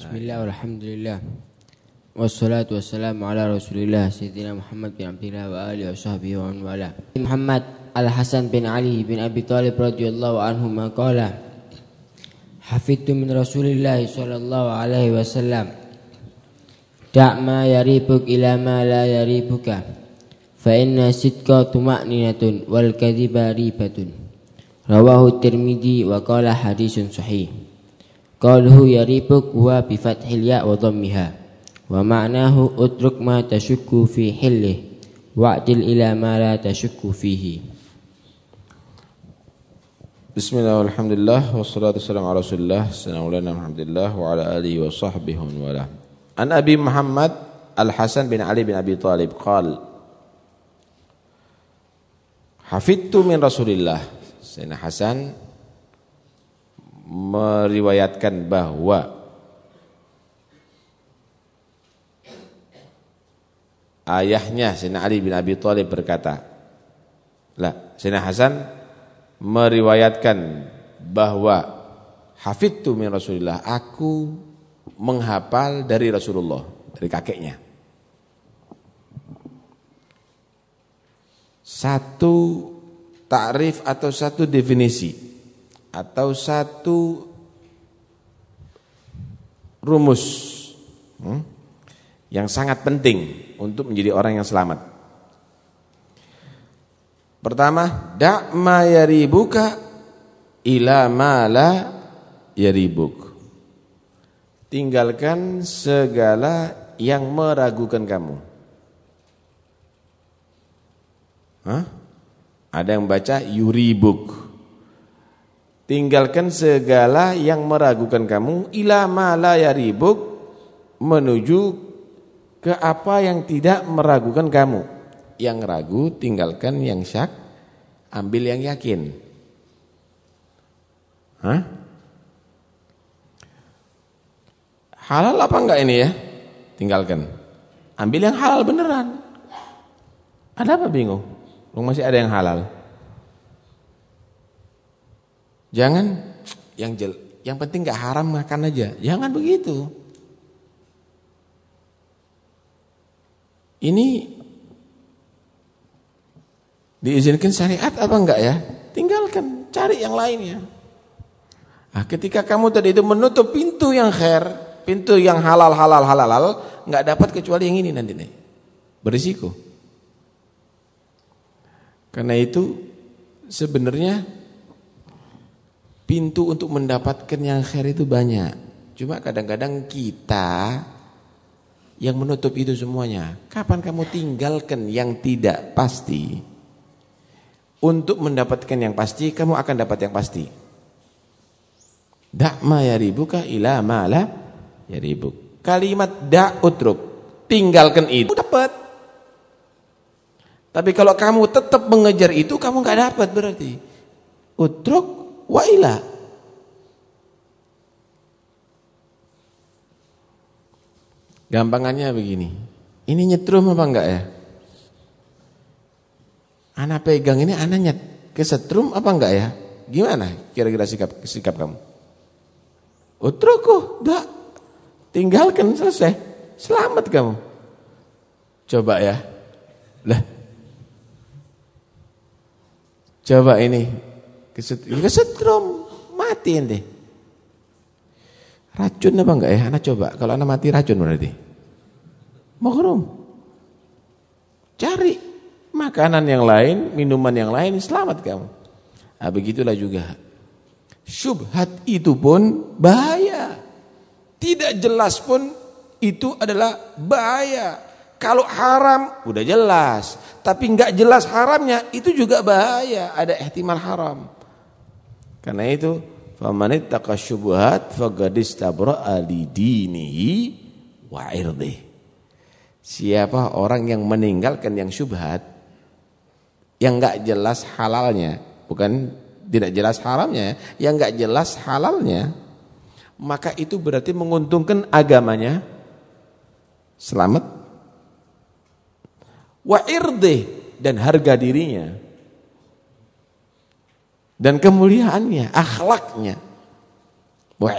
Bismillah, alhamdulillah. Wassalatu wassalamu ala rasulillah Sayyidina Muhammad bin Abdullah wa alihi wa sahbihi wa wala. Muhammad Al-Hasan bin Ali bin Abi Talib radhiyallahu anhu maqala Hafidtu min Rasulillah sallallahu alaihi wasallam. Da' ma yaribuk ila ma la yaribuka. Fa inna sidqa tuma'ninatun wal kadhiba ribatun. Rawahu Tirmidzi wa qala hadisun sahih Qaluhu yaribuk wa bi fathil ya wa dhammiha. Wa ma'nahu utruk ma tashukku fi hillih wa'dil ila ma la tashukku fihi. Bismillah walhamdulillah wassalatu wassalamu ala rasulillah Assalamualaikum alhamdulillah wa ala alihi wa sahbihi wa wala. An Abi Muhammad Al-Hasan bin Ali bin Abi Talib qal Hafidtu min Rasulillah. Sayyidina Hasan meriwayatkan bahwa ayahnya Sayyidina Ali bin Abi Thalib berkata, lah Sayyidina Hasan meriwayatkan bahwa hafidtu min Rasulillah, aku menghafal dari Rasulullah, dari kakeknya. Satu takrif atau satu definisi atau satu rumus hmm, yang sangat penting untuk menjadi orang yang selamat. Pertama, da' yaribuka ila yaribuk. Tinggalkan segala yang meragukan kamu. Hah? Ada yang baca yuribuk. Tinggalkan segala yang meragukan kamu ila ma la yaribuk menuju ke apa yang tidak meragukan kamu. Yang ragu tinggalkan yang syak, ambil yang yakin. Hah? Halal apa enggak ini ya? Tinggalkan. Ambil yang halal beneran. Ada apa bingung? Lu masih ada yang halal. Jangan yang jel, yang penting nggak haram makan aja. Jangan begitu. Ini diizinkan syariat apa enggak ya? Tinggalkan, cari yang lainnya. Nah, ketika kamu tadi itu menutup pintu yang khair, pintu yang halal halal halal halal, nggak dapat kecuali yang ini nanti nih. Berisiko. Karena itu sebenarnya Pintu untuk mendapatkan yang khair itu banyak. Cuma kadang-kadang kita yang menutup itu semuanya. Kapan kamu tinggalkan yang tidak pasti? Untuk mendapatkan yang pasti, kamu akan dapat yang pasti. Da'ma yaribuka ila ma'la yaribuk. Kalimat da'utruk. Tinggalkan itu, dapat. Tapi kalau kamu tetap mengejar itu, kamu nggak dapat berarti. Utruk wa ila Gampangannya begini. Ini nyetrum apa enggak ya? Anak pegang ini anak nyet kesetrum apa enggak ya? Gimana kira-kira sikap sikap kamu? Utruku, enggak. Tinggalkan selesai. Selamat kamu. Coba ya. Lah. Coba ini Kesetrum, mati ente. Racun apa enggak ya? Anak coba, kalau anak mati racun berarti. Mahrum. Cari makanan yang lain, minuman yang lain, selamat kamu. Nah, begitulah juga. Syubhat itu pun bahaya. Tidak jelas pun itu adalah bahaya. Kalau haram udah jelas, tapi enggak jelas haramnya itu juga bahaya, ada ihtimal haram. Karena itu faman ittaqa syubhat faqad istabra'a li dinihi wa. Siapa orang yang meninggalkan yang syubhat yang enggak jelas halalnya, bukan tidak jelas haramnya, yang enggak jelas halalnya, maka itu berarti menguntungkan agamanya. Selamat. Wa dan harga dirinya dan kemuliaannya, akhlaknya, wa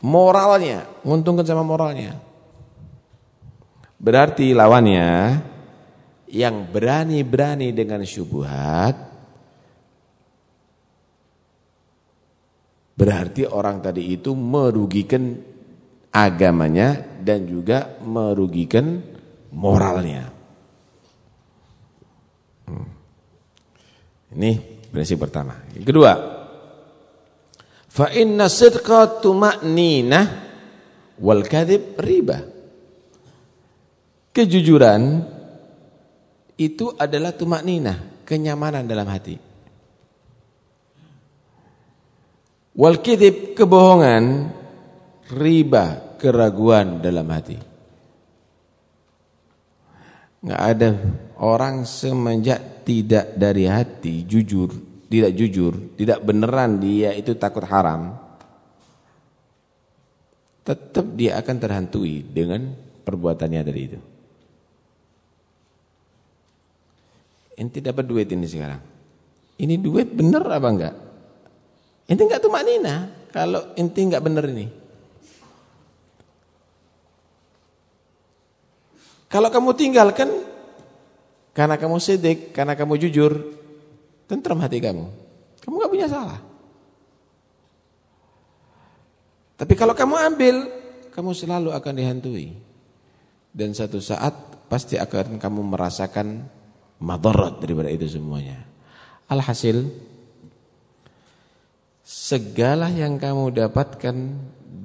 moralnya, menguntungkan sama moralnya. Berarti lawannya yang berani-berani dengan syubhat berarti orang tadi itu merugikan agamanya dan juga merugikan moralnya. Hmm. Ini prinsip pertama. Yang kedua, fa inna sidqa tuma'ninah wal kadhib riba. Kejujuran itu adalah tumak nina, kenyamanan dalam hati. Wal kidib, kebohongan, riba, keraguan dalam hati. Nggak ada orang semenjak tidak dari hati, jujur, tidak jujur, tidak beneran dia itu takut haram. Tetap dia akan terhantui dengan perbuatannya dari itu. Ente dapat duit ini sekarang. Ini duit benar apa enggak? Ente enggak tuh maknina kalau ente enggak benar ini. Kalau kamu tinggalkan karena kamu sedek, karena kamu jujur, tentram hati kamu. Kamu enggak punya salah. Tapi kalau kamu ambil, kamu selalu akan dihantui. Dan satu saat pasti akan kamu merasakan madarat daripada itu semuanya. Alhasil segala yang kamu dapatkan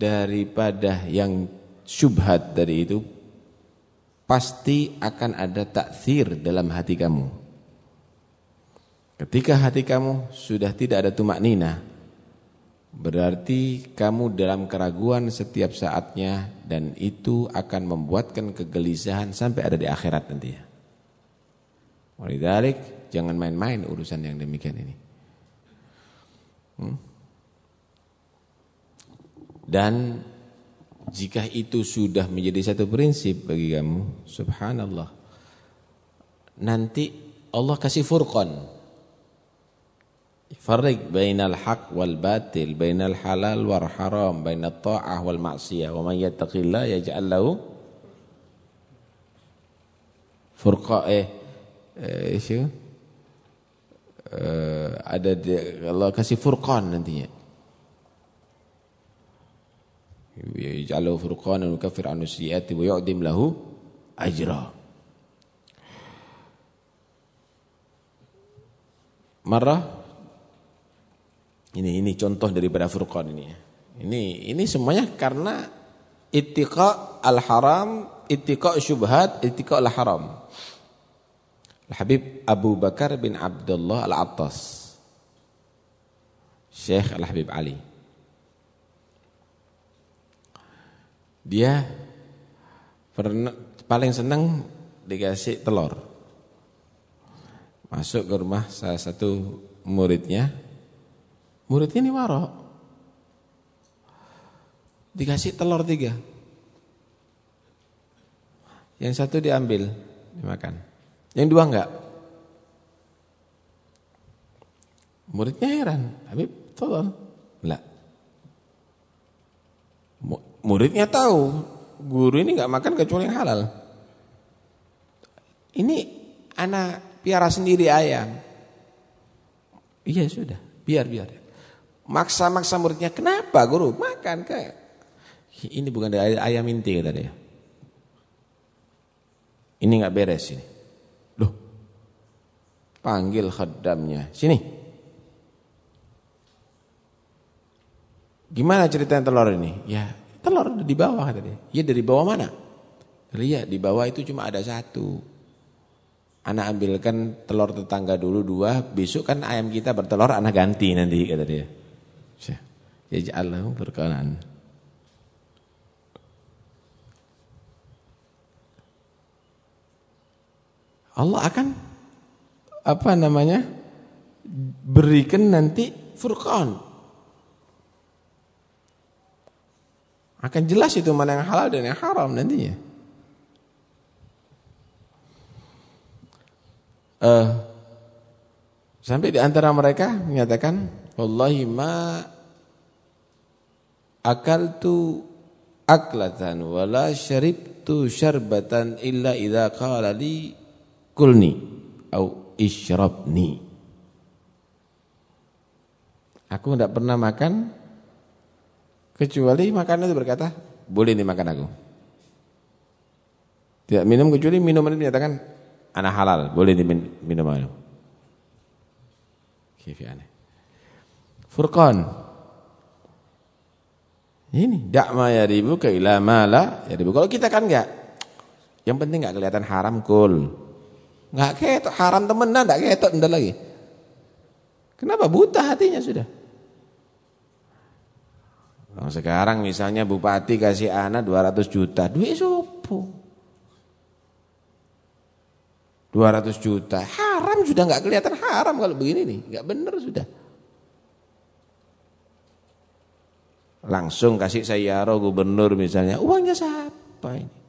daripada yang syubhat dari itu pasti akan ada takthir dalam hati kamu. Ketika hati kamu sudah tidak ada tumak nina, berarti kamu dalam keraguan setiap saatnya dan itu akan membuatkan kegelisahan sampai ada di akhirat nanti ya. Walidalik jangan main-main urusan yang demikian ini. Hmm? Dan jika itu sudah menjadi satu prinsip bagi kamu, subhanallah. Nanti Allah kasih furqan. Farriq bainal haq wal batil, bainal halal wal haram, bainat ta'ah wal ma'siyah. Wa man yattaqillah yaj'al lahu furqa eh eh, uh, ada dia, Allah kasih furqan nantinya. Yaj'alu furqanan yukaffir anhu sayyi'ati wa yu'dim lahu ajra. Marah ini ini contoh daripada furqan ini ya. Ini ini semuanya karena ittiqa al-haram, ittiqa syubhat, ittiqa al-haram. Al-Habib Abu Bakar bin Abdullah Al-Attas Syekh Al-Habib Ali Dia pernah, paling senang dikasih telur Masuk ke rumah salah satu muridnya Muridnya ini warok Dikasih telur tiga Yang satu diambil Dimakan yang dua enggak. Muridnya heran, Habib, tolong. Enggak. Muridnya tahu, guru ini enggak makan kecuali yang halal. Ini anak piara sendiri ayam. Iya sudah, biar biar. Maksa-maksa muridnya, kenapa guru? Makan kayak. Ini bukan dari ayam inti kata dia. Ini enggak beres ini. Panggil khaddamnya. Sini. Gimana cerita telur ini? Ya, telur di bawah kata dia. Ya dari bawah mana? Lihat di bawah itu cuma ada satu. Anak ambilkan telur tetangga dulu dua, besok kan ayam kita bertelur anak ganti nanti kata dia. Ya ja'allahu berkenan. Allah akan apa namanya berikan nanti furqan akan jelas itu mana yang halal dan yang haram nantinya. Uh, sampai di antara mereka menyatakan wallahi ma akaltu aklatan wala syaribtu syarbatan illa idza qala li kulni au ishrabni. Aku tidak pernah makan kecuali makanan itu berkata boleh dimakan aku. Tidak minum kecuali minuman itu menyatakan anak halal, boleh diminum aku. Kifi. Furqan ini dakma ya ribu ke ila ya ribu. Kalau kita kan enggak. Yang penting enggak kelihatan haram kul. Enggak ketok haram temenan enggak ketok ndak lagi. Kenapa buta hatinya sudah? Sekarang misalnya bupati kasih anak 200 juta, duit sopo? 200 juta, haram sudah enggak kelihatan haram kalau begini nih, enggak benar sudah. Langsung kasih sayaro gubernur misalnya, uangnya siapa ini?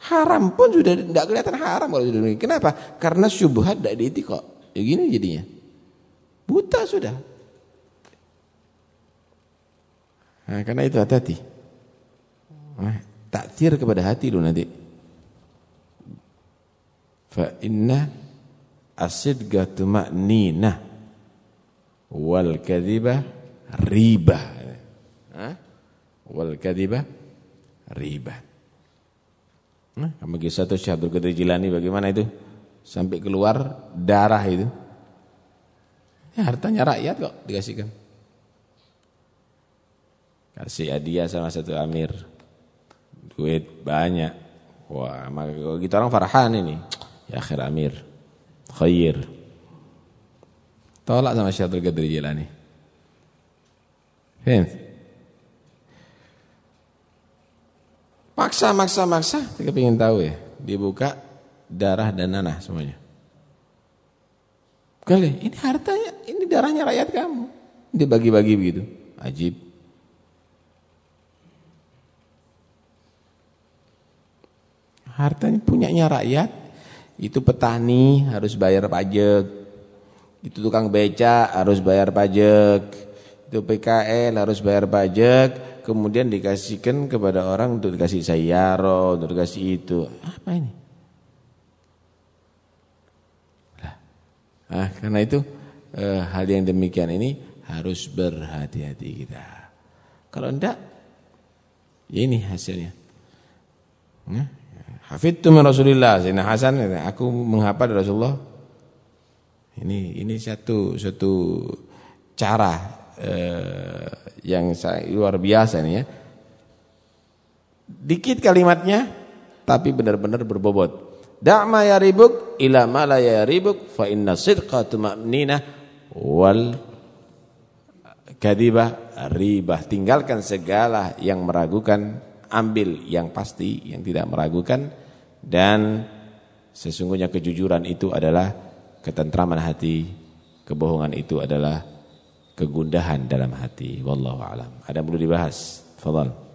Haram pun sudah tidak kelihatan haram kalau sudah begini. Kenapa? Karena syubhat tidak kok. Ya gini jadinya. Buta sudah. Nah, karena itu hati-hati. Nah, takdir kepada hati lu nanti. Fa inna asidga tuma'ninah wal kadhiba riba wal kadhiba riba. Nah, kamu kisah tuh Syekh Abdul Qadir Jilani bagaimana itu? Sampai keluar darah itu. Ya, hartanya rakyat kok dikasihkan. Kasih hadiah sama satu amir. Duit banyak. Wah, maka kita gitu orang farhan ini. Ya akhir amir. Khair. Tolak sama Abdul Qadir Jilani. Faham? Maksa, maksa, maksa. Kita ingin tahu ya. Dibuka darah dan nanah semuanya. Kali, ini hartanya, ini darahnya rakyat kamu. Dibagi-bagi begitu. Ajib. Hartanya punyanya rakyat. Itu petani harus bayar pajak. Itu tukang beca harus bayar pajak. Itu PKL harus bayar pajak kemudian dikasihkan kepada orang untuk dikasih sayaro, untuk dikasih itu. Apa ini? Nah, karena itu eh, hal yang demikian ini harus berhati-hati kita. Kalau enggak, ya ini hasilnya. Nah, Hafidtu min Rasulillah, Sayyidina Hasan, aku menghafal Rasulullah. Ini ini satu satu cara eh, yang luar biasa nih ya. Dikit kalimatnya tapi benar-benar berbobot. Da'ma yaribuk ila ma la yaribuk fa inna sidqa tuma'ninah wal kadibah ribah. Tinggalkan segala yang meragukan, ambil yang pasti yang tidak meragukan dan sesungguhnya kejujuran itu adalah ketentraman hati, kebohongan itu adalah kegundahan dalam hati. Wallahu alam. Ada yang perlu dibahas? Fadhal